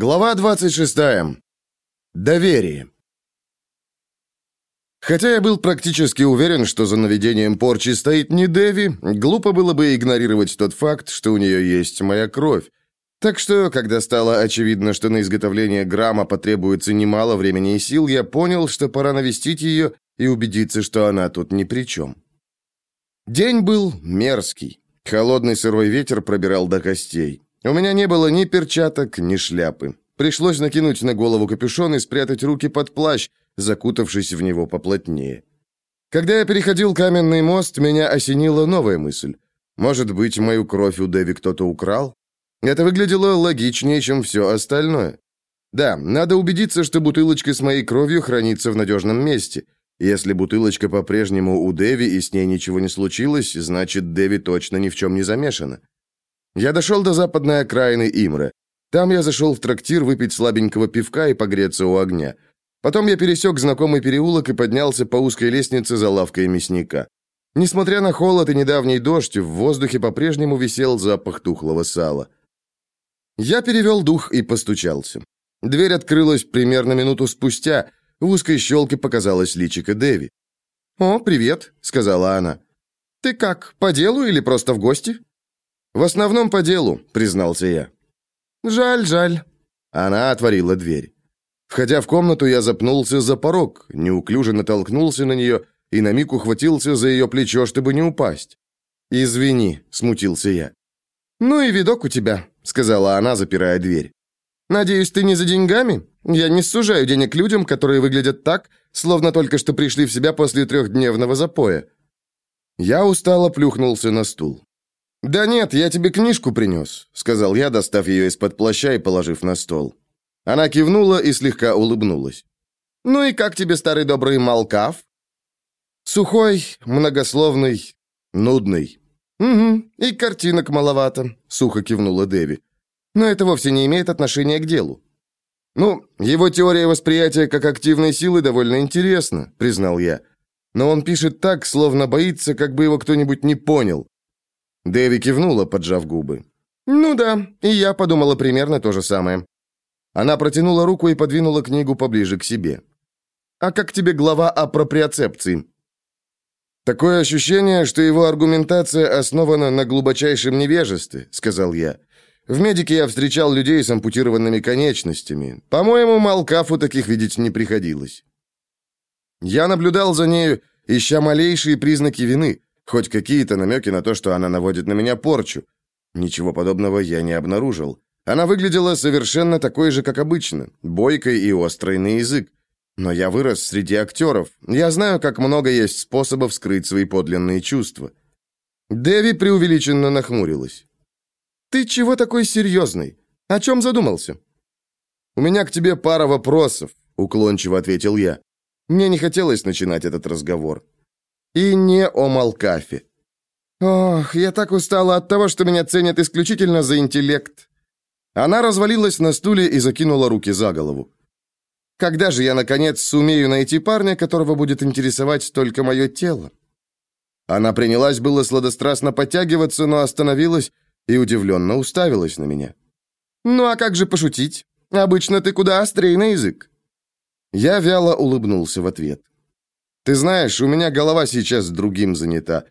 Глава 26. Доверие. Хотя я был практически уверен, что за наведением порчи стоит не Деви, глупо было бы игнорировать тот факт, что у нее есть моя кровь. Так что, когда стало очевидно, что на изготовление грамма потребуется немало времени и сил, я понял, что пора навестить ее и убедиться, что она тут ни при чем. День был мерзкий. Холодный сырой ветер пробирал до костей. У меня не было ни перчаток, ни шляпы. Пришлось накинуть на голову капюшон и спрятать руки под плащ, закутавшись в него поплотнее. Когда я переходил каменный мост, меня осенила новая мысль. Может быть, мою кровь у Дэви кто-то украл? Это выглядело логичнее, чем все остальное. Да, надо убедиться, что бутылочка с моей кровью хранится в надежном месте. Если бутылочка по-прежнему у Дэви и с ней ничего не случилось, значит, Дэви точно ни в чем не замешана. Я дошел до западной окраины Имра. Там я зашел в трактир выпить слабенького пивка и погреться у огня. Потом я пересек знакомый переулок и поднялся по узкой лестнице за лавкой мясника. Несмотря на холод и недавний дождь, в воздухе по-прежнему висел запах тухлого сала. Я перевел дух и постучался. Дверь открылась примерно минуту спустя. В узкой щелке показалась личико Дэви. «О, привет», — сказала она. «Ты как, по делу или просто в гости?» «В основном по делу», — признался я. «Жаль, жаль». Она отворила дверь. Входя в комнату, я запнулся за порог, неуклюже натолкнулся на нее и на миг ухватился за ее плечо, чтобы не упасть. «Извини», — смутился я. «Ну и видок у тебя», — сказала она, запирая дверь. «Надеюсь, ты не за деньгами? Я не сужаю денег людям, которые выглядят так, словно только что пришли в себя после трехдневного запоя». Я устало плюхнулся на стул. «Да нет, я тебе книжку принес», — сказал я, достав ее из-под плаща и положив на стол. Она кивнула и слегка улыбнулась. «Ну и как тебе старый добрый Малкав?» «Сухой, многословный, нудный». «Угу, и картинок маловато», — сухо кивнула Дэви. «Но это вовсе не имеет отношения к делу». «Ну, его теория восприятия как активной силы довольно интересна», — признал я. «Но он пишет так, словно боится, как бы его кто-нибудь не понял. Дэви кивнула, поджав губы. «Ну да, и я подумала примерно то же самое». Она протянула руку и подвинула книгу поближе к себе. «А как тебе глава о проприоцепции?» «Такое ощущение, что его аргументация основана на глубочайшем невежестве», — сказал я. «В медике я встречал людей с ампутированными конечностями. По-моему, Малкафу таких видеть не приходилось». Я наблюдал за нею, ища малейшие признаки вины, Хоть какие-то намеки на то, что она наводит на меня порчу. Ничего подобного я не обнаружил. Она выглядела совершенно такой же, как обычно, бойкой и острой на язык. Но я вырос среди актеров. Я знаю, как много есть способов скрыть свои подлинные чувства. Дэви преувеличенно нахмурилась. «Ты чего такой серьезный? О чем задумался?» «У меня к тебе пара вопросов», — уклончиво ответил я. Мне не хотелось начинать этот разговор. И не о Малкафе. Ох, я так устала от того, что меня ценят исключительно за интеллект. Она развалилась на стуле и закинула руки за голову. Когда же я, наконец, сумею найти парня, которого будет интересовать только мое тело? Она принялась было сладострастно подтягиваться, но остановилась и удивленно уставилась на меня. «Ну а как же пошутить? Обычно ты куда острее на язык». Я вяло улыбнулся в ответ. Ты знаешь, у меня голова сейчас другим занята.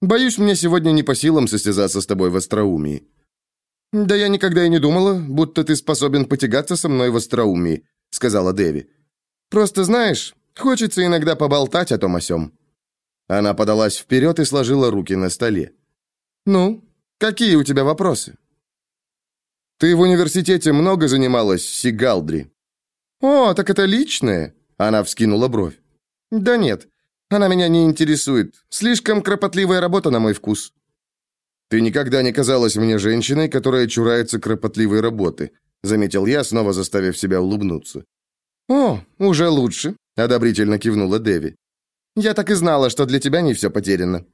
Боюсь, мне сегодня не по силам состязаться с тобой в остроумии». «Да я никогда и не думала, будто ты способен потягаться со мной в остроумии», — сказала Дэви. «Просто знаешь, хочется иногда поболтать о том о сём». Она подалась вперед и сложила руки на столе. «Ну, какие у тебя вопросы?» «Ты в университете много занималась Сигалдри?» «О, так это личное?» Она вскинула бровь. «Да нет, она меня не интересует. Слишком кропотливая работа на мой вкус». «Ты никогда не казалась мне женщиной, которая чурается кропотливой работы», заметил я, снова заставив себя улыбнуться. «О, уже лучше», — одобрительно кивнула Дэви. «Я так и знала, что для тебя не все потеряно».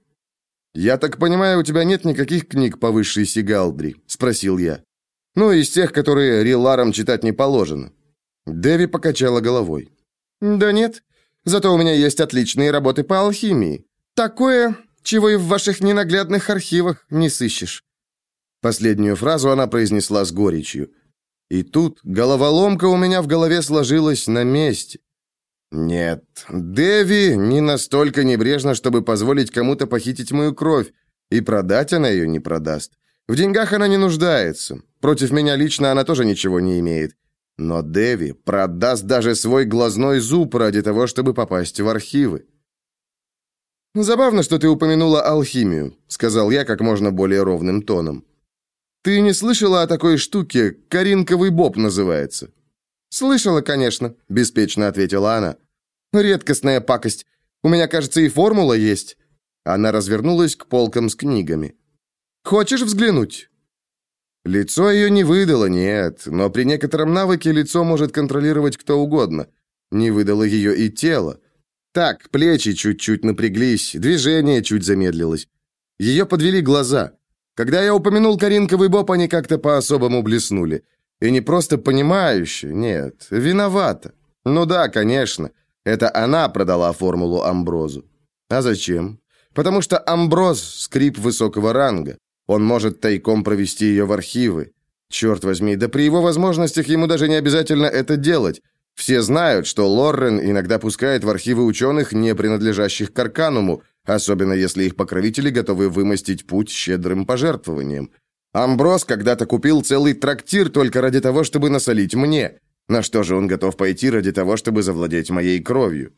«Я так понимаю, у тебя нет никаких книг по высшей Сигалдри?» — спросил я. «Ну, из тех, которые риларам читать не положено». Дэви покачала головой. «Да нет, Зато у меня есть отличные работы по алхимии. Такое, чего и в ваших ненаглядных архивах не сыщешь». Последнюю фразу она произнесла с горечью. И тут головоломка у меня в голове сложилась на месте. Нет, Деви не настолько небрежна, чтобы позволить кому-то похитить мою кровь, и продать она ее не продаст. В деньгах она не нуждается. Против меня лично она тоже ничего не имеет. Но Деви продаст даже свой глазной зуб ради того, чтобы попасть в архивы. «Забавно, что ты упомянула алхимию», — сказал я как можно более ровным тоном. «Ты не слышала о такой штуке? Каринковый боб называется». «Слышала, конечно», — беспечно ответила она. «Редкостная пакость. У меня, кажется, и формула есть». Она развернулась к полкам с книгами. «Хочешь взглянуть?» Лицо ее не выдало, нет, но при некотором навыке лицо может контролировать кто угодно. Не выдало ее и тело. Так, плечи чуть-чуть напряглись, движение чуть замедлилось. Ее подвели глаза. Когда я упомянул Каринковый боб, они как-то по-особому блеснули. И не просто понимающе, нет, виновата. Ну да, конечно, это она продала формулу Амброзу. А зачем? Потому что Амброз — скрип высокого ранга. Он может тайком провести ее в архивы. Черт возьми, да при его возможностях ему даже не обязательно это делать. Все знают, что Лоррен иногда пускает в архивы ученых, не принадлежащих к Аркануму, особенно если их покровители готовы вымостить путь щедрым пожертвованием. Амброс когда-то купил целый трактир только ради того, чтобы насолить мне. На что же он готов пойти ради того, чтобы завладеть моей кровью?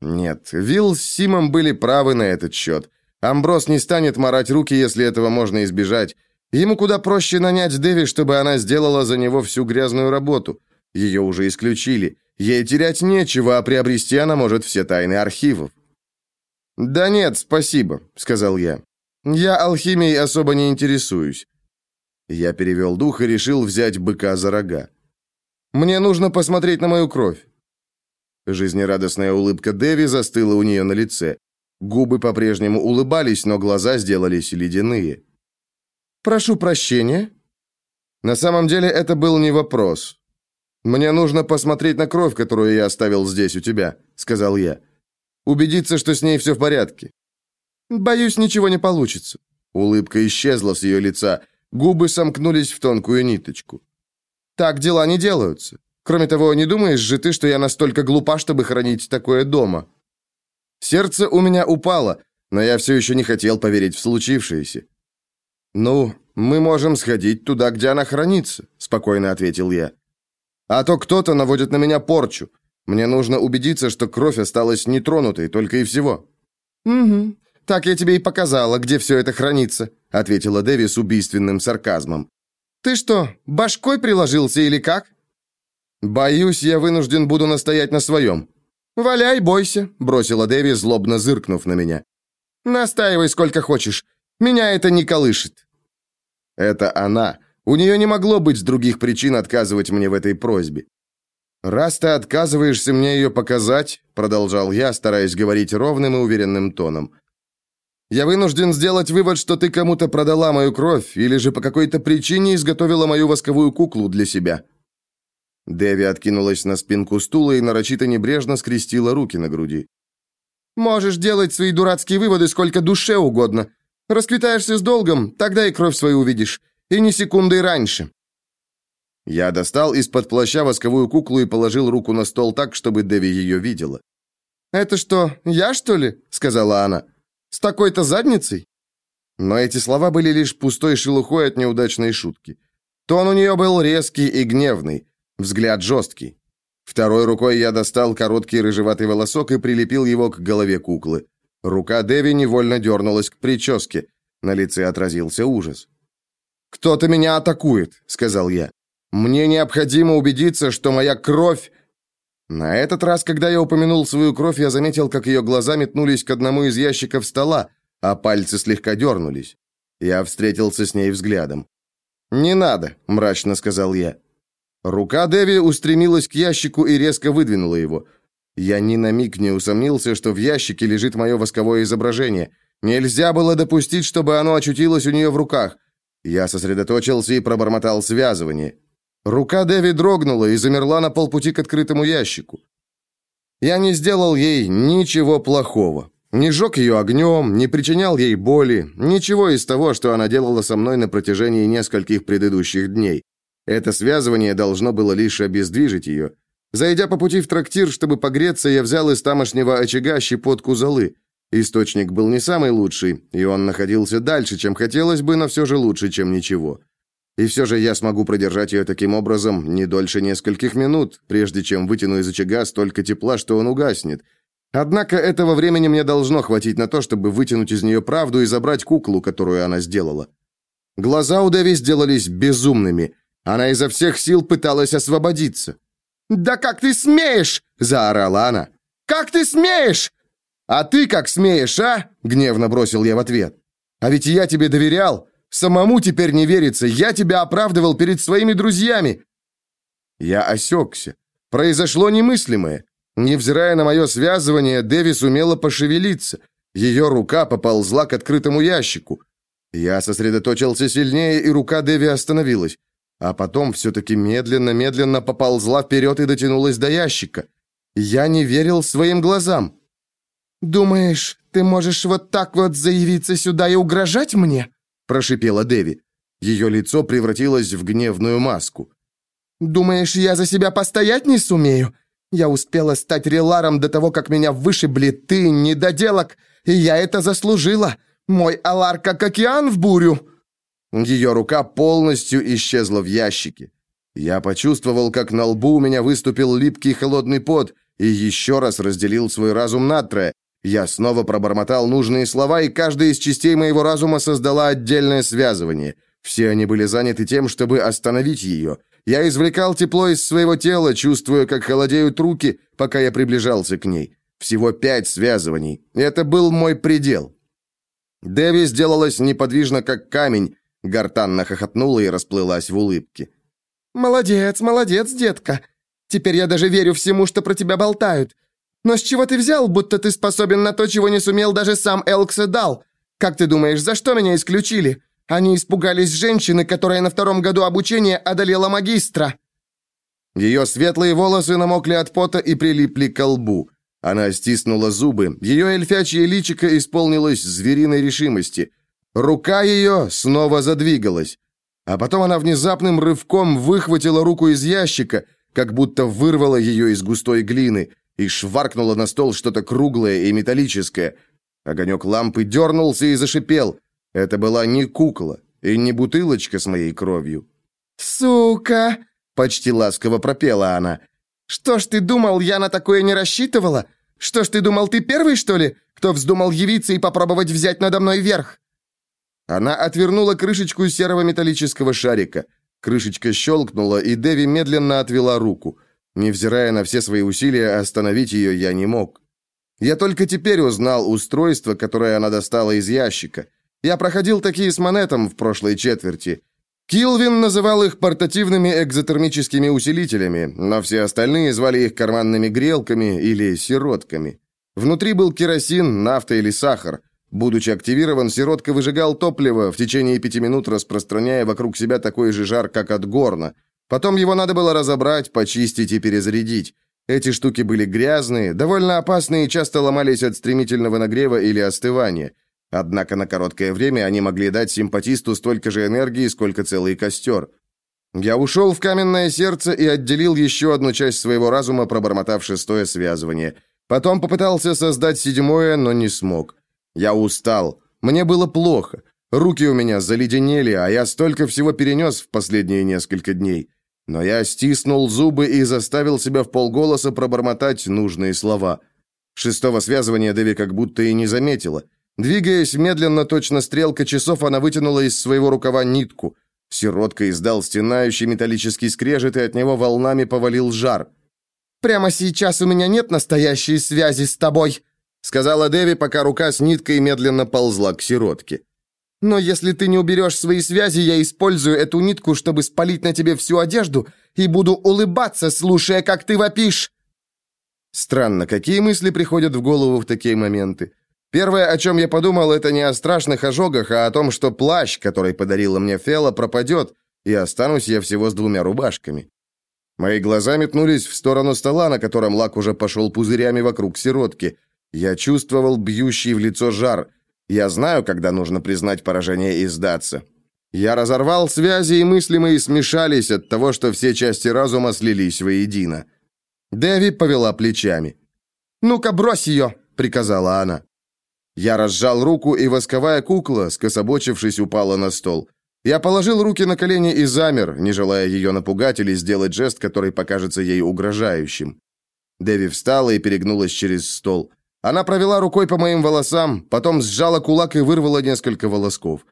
Нет, Вилл с Симом были правы на этот счет. Амброс не станет марать руки, если этого можно избежать. Ему куда проще нанять Дэви, чтобы она сделала за него всю грязную работу. Ее уже исключили. Ей терять нечего, а приобрести она может все тайны архивов. «Да нет, спасибо», — сказал я. «Я алхимией особо не интересуюсь». Я перевел дух и решил взять быка за рога. «Мне нужно посмотреть на мою кровь». Жизнерадостная улыбка Дэви застыла у нее на лице. Губы по-прежнему улыбались, но глаза сделались ледяные. «Прошу прощения». На самом деле это был не вопрос. «Мне нужно посмотреть на кровь, которую я оставил здесь у тебя», — сказал я. «Убедиться, что с ней все в порядке». «Боюсь, ничего не получится». Улыбка исчезла с ее лица, губы сомкнулись в тонкую ниточку. «Так дела не делаются. Кроме того, не думаешь же ты, что я настолько глупа, чтобы хранить такое дома?» Сердце у меня упало, но я все еще не хотел поверить в случившееся. «Ну, мы можем сходить туда, где она хранится», — спокойно ответил я. А то кто-то наводит на меня порчу. Мне нужно убедиться, что кровь осталась нетронутой, только и всего». «Угу. Так я тебе и показала, где все это хранится», ответила Дэви с убийственным сарказмом. «Ты что, башкой приложился или как?» «Боюсь, я вынужден буду настоять на своем». «Валяй, бойся», бросила Дэви, злобно зыркнув на меня. «Настаивай сколько хочешь. Меня это не колышет». Это она, у нее не могло быть других причин отказывать мне в этой просьбе. «Раз ты отказываешься мне ее показать», — продолжал я, стараясь говорить ровным и уверенным тоном, «я вынужден сделать вывод, что ты кому-то продала мою кровь или же по какой-то причине изготовила мою восковую куклу для себя». Дэви откинулась на спинку стула и нарочито небрежно скрестила руки на груди. «Можешь делать свои дурацкие выводы сколько душе угодно. Расквитаешься с долгом, тогда и кровь свою увидишь. И ни секунды раньше. Я достал из-под плаща восковую куклу и положил руку на стол так, чтобы Дэви ее видела. «Это что, я, что ли?» — сказала она. «С такой-то задницей?» Но эти слова были лишь пустой шелухой от неудачной шутки. Тон у нее был резкий и гневный, взгляд жесткий. Второй рукой я достал короткий рыжеватый волосок и прилепил его к голове куклы. Рука Дэви невольно дернулась к прическе. На лице отразился ужас. «Кто-то меня атакует», — сказал я. «Мне необходимо убедиться, что моя кровь...» На этот раз, когда я упомянул свою кровь, я заметил, как ее глаза метнулись к одному из ящиков стола, а пальцы слегка дернулись. Я встретился с ней взглядом. «Не надо», — мрачно сказал я. Рука Деви устремилась к ящику и резко выдвинула его. Я ни на миг не усомнился, что в ящике лежит мое восковое изображение. Нельзя было допустить, чтобы оно очутилось у нее в руках. Я сосредоточился и пробормотал связывание. Рука Дэви дрогнула и замерла на полпути к открытому ящику. Я не сделал ей ничего плохого. Не жег ее огнем, не причинял ей боли, ничего из того, что она делала со мной на протяжении нескольких предыдущих дней. Это связывание должно было лишь обездвижить ее. Зайдя по пути в трактир, чтобы погреться, я взял из тамошнего очага щепотку золы. Источник был не самый лучший, и он находился дальше, чем хотелось бы, но все же лучше, чем ничего. И все же я смогу продержать ее таким образом не дольше нескольких минут, прежде чем вытяну из очага столько тепла, что он угаснет. Однако этого времени мне должно хватить на то, чтобы вытянуть из нее правду и забрать куклу, которую она сделала. Глаза у Дэви сделались безумными. Она изо всех сил пыталась освободиться. «Да как ты смеешь!» – заорала она. «Как ты смеешь!» «А ты как смеешь, а?» – гневно бросил я в ответ. «А ведь я тебе доверял. Самому теперь не верится. Я тебя оправдывал перед своими друзьями». Я осекся. Произошло немыслимое. Невзирая на мое связывание, Дэви сумела пошевелиться. Ее рука поползла к открытому ящику. Я сосредоточился сильнее, и рука Дэви остановилась а потом все-таки медленно-медленно поползла вперед и дотянулась до ящика. Я не верил своим глазам. «Думаешь, ты можешь вот так вот заявиться сюда и угрожать мне?» прошипела Деви. Ее лицо превратилось в гневную маску. «Думаешь, я за себя постоять не сумею? Я успела стать реларом до того, как меня вышибли ты, недоделок, и я это заслужила. Мой алар как океан в бурю!» Ее рука полностью исчезла в ящике. Я почувствовал, как на лбу у меня выступил липкий холодный пот, и еще раз разделил свой разум на трое. Я снова пробормотал нужные слова, и каждая из частей моего разума создала отдельное связывание. Все они были заняты тем, чтобы остановить ее. Я извлекал тепло из своего тела, чувствуя, как холодеют руки, пока я приближался к ней. Всего пять связываний. Это был мой предел. Дэви сделалась неподвижно, как камень, Гортанно хохотнула и расплылась в улыбке. «Молодец, молодец, детка. Теперь я даже верю всему, что про тебя болтают. Но с чего ты взял, будто ты способен на то, чего не сумел даже сам Элкседал? Как ты думаешь, за что меня исключили? Они испугались женщины, которая на втором году обучения одолела магистра». Ее светлые волосы намокли от пота и прилипли к лбу. Она стиснула зубы. Ее эльфячье личико исполнилось звериной решимости – Рука ее снова задвигалась. А потом она внезапным рывком выхватила руку из ящика, как будто вырвала ее из густой глины, и шваркнула на стол что-то круглое и металлическое. Огонек лампы дернулся и зашипел. Это была не кукла и не бутылочка с моей кровью. «Сука!» — почти ласково пропела она. «Что ж ты думал, я на такое не рассчитывала? Что ж ты думал, ты первый, что ли, кто вздумал явиться и попробовать взять надо мной верх?» Она отвернула крышечку серого металлического шарика. Крышечка щелкнула, и Деви медленно отвела руку. Невзирая на все свои усилия, остановить ее я не мог. Я только теперь узнал устройство, которое она достала из ящика. Я проходил такие с Монетом в прошлой четверти. Килвин называл их портативными экзотермическими усилителями, но все остальные звали их карманными грелками или сиротками. Внутри был керосин, нафта или сахар – Будучи активирован, сиротка выжигал топливо, в течение пяти минут распространяя вокруг себя такой же жар, как от горна. Потом его надо было разобрать, почистить и перезарядить. Эти штуки были грязные, довольно опасные и часто ломались от стремительного нагрева или остывания. Однако на короткое время они могли дать симпатисту столько же энергии, сколько целый костер. Я ушел в каменное сердце и отделил еще одну часть своего разума, пробормотав шестое связывание. Потом попытался создать седьмое, но не смог. Я устал. Мне было плохо. Руки у меня заледенели, а я столько всего перенес в последние несколько дней. Но я стиснул зубы и заставил себя в полголоса пробормотать нужные слова. Шестого связывания Дэви как будто и не заметила. Двигаясь медленно, точно стрелка часов, она вытянула из своего рукава нитку. Сиротка издал стенающий металлический скрежет, и от него волнами повалил жар. «Прямо сейчас у меня нет настоящей связи с тобой», сказала Дэви, пока рука с ниткой медленно ползла к сиротке. Но если ты не уберешь свои связи, я использую эту нитку, чтобы спалить на тебе всю одежду и буду улыбаться, слушая, как ты вопишь. Странно, какие мысли приходят в голову в такие моменты? Первое, о чем я подумал, это не о страшных ожогах, а о том, что плащ, который подарила мне Фела, пропадет, и останусь я всего с двумя рубашками. Мои глаза метнулись в сторону стола, на котором лак уже пошел пузырями вокруг сиротки. Я чувствовал бьющий в лицо жар. Я знаю, когда нужно признать поражение и сдаться. Я разорвал связи, и мысли мои смешались от того, что все части разума слились воедино. Дэви повела плечами. «Ну-ка, брось ее!» — приказала она. Я разжал руку, и восковая кукла, скособочившись, упала на стол. Я положил руки на колени и замер, не желая ее напугать или сделать жест, который покажется ей угрожающим. Дэви встала и перегнулась через стол. Она провела рукой по моим волосам, потом сжала кулак и вырвала несколько волосков.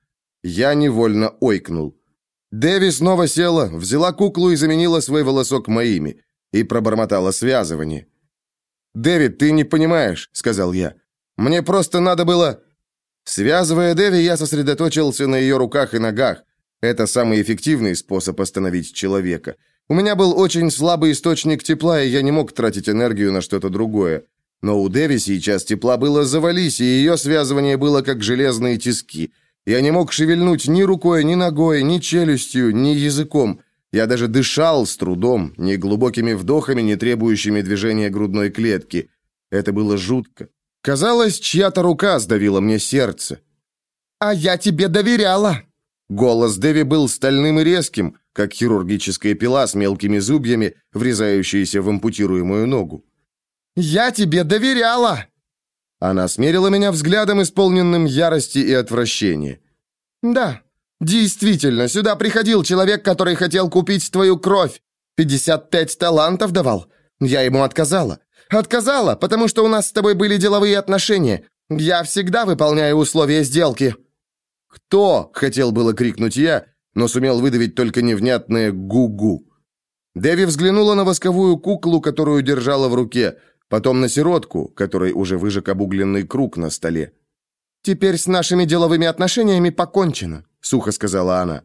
Я невольно ойкнул. Дэви снова села, взяла куклу и заменила свой волосок моими, и пробормотала связывание. «Дэвид, ты не понимаешь», — сказал я. «Мне просто надо было...» Связывая Дэви, я сосредоточился на ее руках и ногах. Это самый эффективный способ остановить человека. У меня был очень слабый источник тепла, и я не мог тратить энергию на что-то другое. Но у Дэви сейчас тепла было завались, и ее связывание было как железные тиски. Я не мог шевельнуть ни рукой, ни ногой, ни челюстью, ни языком. Я даже дышал с трудом, ни глубокими вдохами, не требующими движения грудной клетки. Это было жутко. Казалось, чья-то рука сдавила мне сердце. «А я тебе доверяла!» Голос Дэви был стальным и резким, как хирургическая пила с мелкими зубьями, врезающаяся в ампутируемую ногу. «Я тебе доверяла!» Она смерила меня взглядом, исполненным ярости и отвращения. «Да, действительно, сюда приходил человек, который хотел купить твою кровь. 55 талантов давал. Я ему отказала. Отказала, потому что у нас с тобой были деловые отношения. Я всегда выполняю условия сделки». «Кто?» — хотел было крикнуть я, но сумел выдавить только невнятное «гу-гу». Дэви взглянула на восковую куклу, которую держала в руке — потом на сиротку, который уже выжег обугленный круг на столе. «Теперь с нашими деловыми отношениями покончено», — сухо сказала она.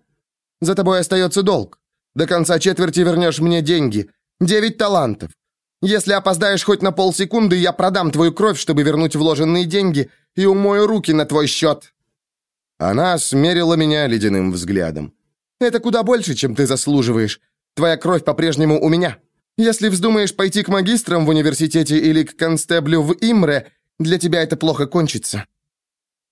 «За тобой остается долг. До конца четверти вернешь мне деньги. Девять талантов. Если опоздаешь хоть на полсекунды, я продам твою кровь, чтобы вернуть вложенные деньги, и умою руки на твой счет». Она смерила меня ледяным взглядом. «Это куда больше, чем ты заслуживаешь. Твоя кровь по-прежнему у меня. Если вздумаешь пойти к магистрам в университете или к констеблю в Имре, для тебя это плохо кончится».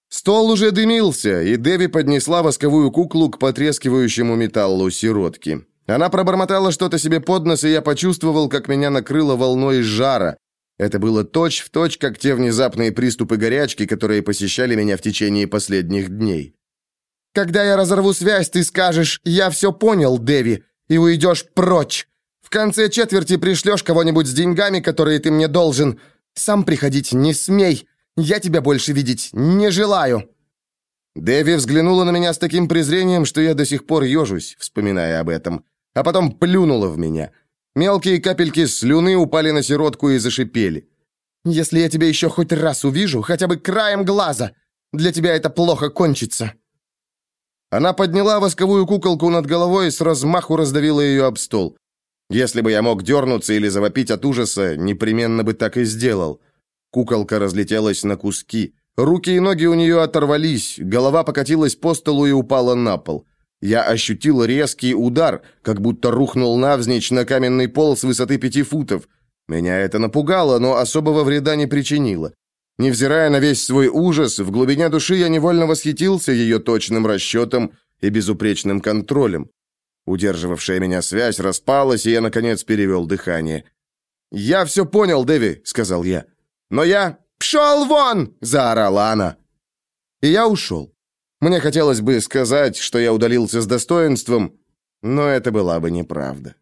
Стол уже дымился, и Деви поднесла восковую куклу к потрескивающему металлу сиротки. Она пробормотала что-то себе под нос, и я почувствовал, как меня накрыло волной жара. Это было точь-в-точь, точь, как те внезапные приступы горячки, которые посещали меня в течение последних дней. «Когда я разорву связь, ты скажешь «Я все понял, Деви», и уйдешь прочь. Конце четверти пришлешь кого-нибудь с деньгами, которые ты мне должен. Сам приходить не смей. Я тебя больше видеть не желаю». Дэви взглянула на меня с таким презрением, что я до сих пор ежусь, вспоминая об этом. А потом плюнула в меня. Мелкие капельки слюны упали на сиротку и зашипели. «Если я тебя еще хоть раз увижу, хотя бы краем глаза, для тебя это плохо кончится». Она подняла восковую куколку над головой и с размаху раздавила ее об стол. Если бы я мог дернуться или завопить от ужаса, непременно бы так и сделал. Куколка разлетелась на куски. Руки и ноги у нее оторвались, голова покатилась по столу и упала на пол. Я ощутил резкий удар, как будто рухнул навзничь на каменный пол с высоты пяти футов. Меня это напугало, но особого вреда не причинило. Невзирая на весь свой ужас, в глубине души я невольно восхитился ее точным расчетом и безупречным контролем. Удерживавшая меня связь распалась, и я, наконец, перевел дыхание. «Я все понял, Дэви», — сказал я. «Но я...» «Пшел вон!» — заорала она. И я ушел. Мне хотелось бы сказать, что я удалился с достоинством, но это была бы неправда.